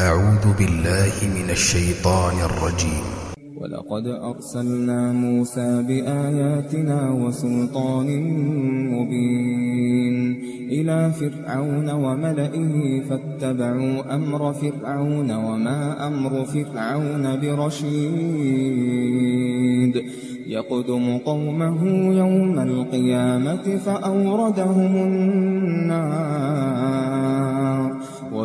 أعوذ بالله من الشيطان الرجيم. ولقد أرسلنا موسى بآياتنا وسلطان مبين إلى فرعون وملئه فاتبعوا أمر فرعون وما أمر فرعون برشيد. يقدم قومه يوم القيامة فأوردهم النار.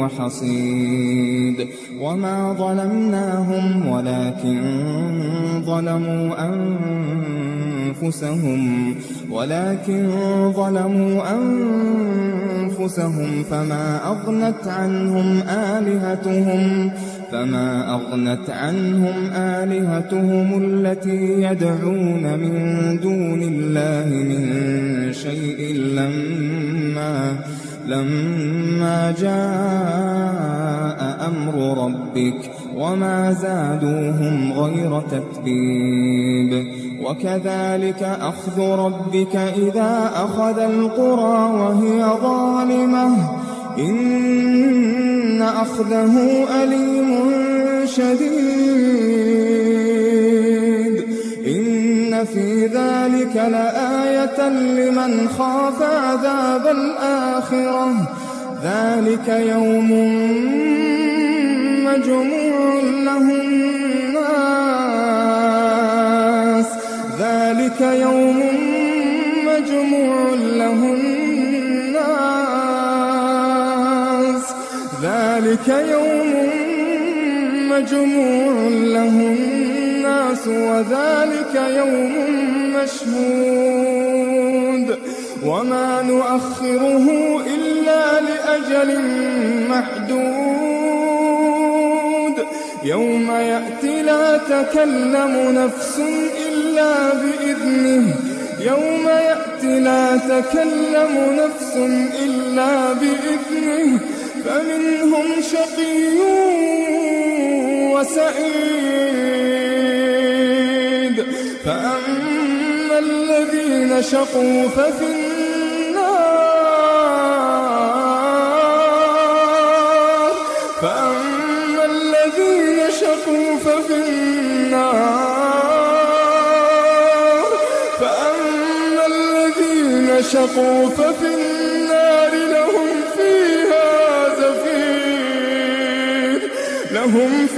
وحصيد. وما ظلمناهم ولكن ظلموا أنفسهم. ولكن ظلموا أنفسهم فما أغنت عنهم آلهتهم. فما أغنت عنهم آلهتهم التي يدعون من دون الله من شيء لما لما جاء أمر ربك وما زادوهم غير تتبيب وكذلك أخذ ربك إذا أخذ القرى وهي ظالمة إن أخذه أليم شديد إن في ذلك لآية لمن خاف عذاب الآخرة. ذلك يوم مجموع له الناس. ذلك يوم مجموع له الناس. ذلك يوم مجموع له الناس. وذلك يوم مشهود. وما نؤخره إلا لأجل محدود. يوم يأتي لا تكلم نفس إلا بإذنه. يوم يأتي لا تكلم نفس إلا بإذنه. فمنهم شقي وسعيد. الذين شقوا ففي النار. فأما الذين شقوا ففي النار. فأما الذين شقوا ففي النار لهم فيها زفير. لهم فيها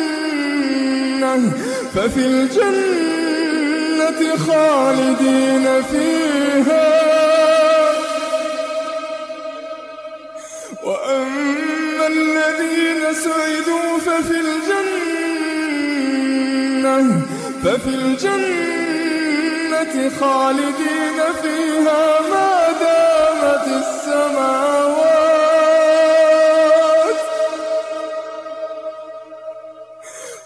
ففي الجنة خالدين فيها. وأما الذين سعدوا ففي الجنة ففي الجنة خالدين فيها. ما دامت السماوات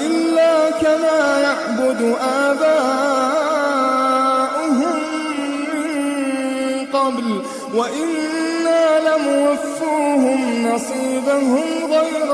إلا كما يعبد آباؤهم من قبل وإنا لموفوهم نصيبهم غير